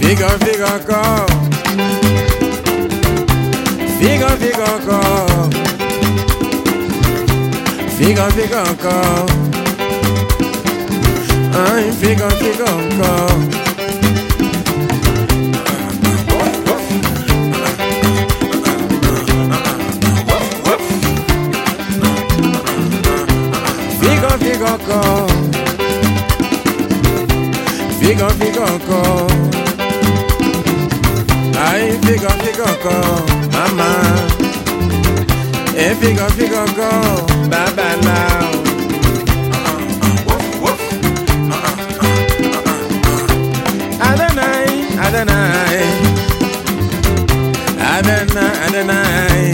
Figa, figa encore. Figa, figa encore. Figa, figa encore. Ai, figa, figa encore. Figa encore. Figa, figa encore. Ai, figa, figa encore. Mama. Eh, figa, figa encore. Bye Adonai, Adonai.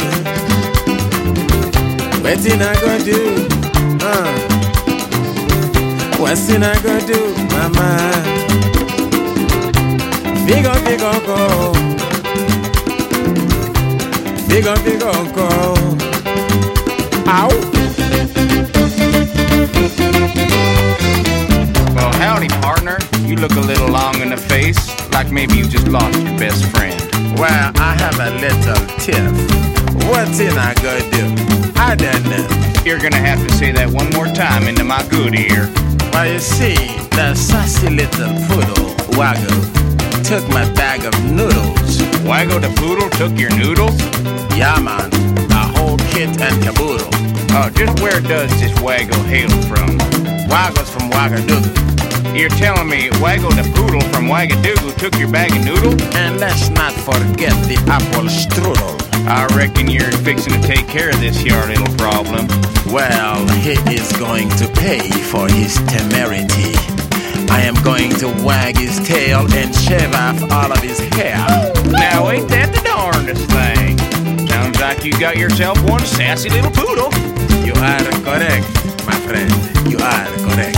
Wetin I go do? Uh. Wetin I go do, mama? Figo, figo, go. Figo, figo, go. You look a little long in the face, like maybe you just lost your best friend. Well, I have a little tiff. What's in I go do? I don't know. You're gonna have to say that one more time into my good ear. Well, you see, the sassy little poodle, Waggle, took my bag of noodles. Wago the poodle took your noodles? Yeah, man, a whole kit and caboodle. Oh, just where does this Wago hail from? Waggle's from Wagadoodle. You're telling me Wago the poodle from Wagadoogoo took your bag of noodles? And let's not forget the apple strudel. I reckon you're fixing to take care of this here little problem. Well, he is going to pay for his temerity. I am going to wag his tail and shave off all of his hair. Now, ain't that the darndest thing? Sounds like you got yourself one sassy little poodle. You are correct, my friend. You are correct.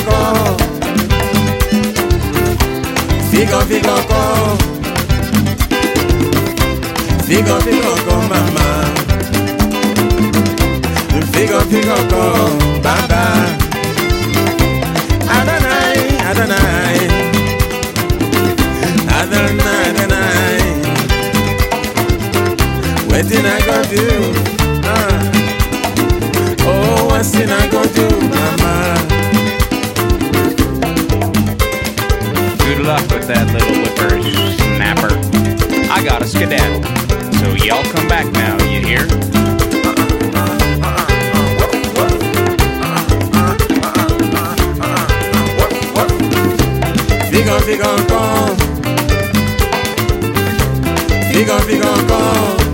Encore. Figo, figo encore. Figo, figo encore, mama. Figo, figo encore. Bye bye. Adonai, Adonai. Adonai, Adonai. Wetin I go do? Uh. Oh, what's in I go do, With that little whipper snapper. I got a skedaddle. So y'all come back now, you hear? Figo, figo encore. Figo, figo encore.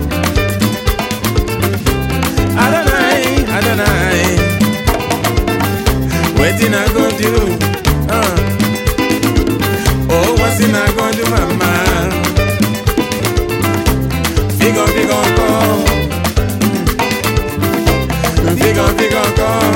encore. Vig encore.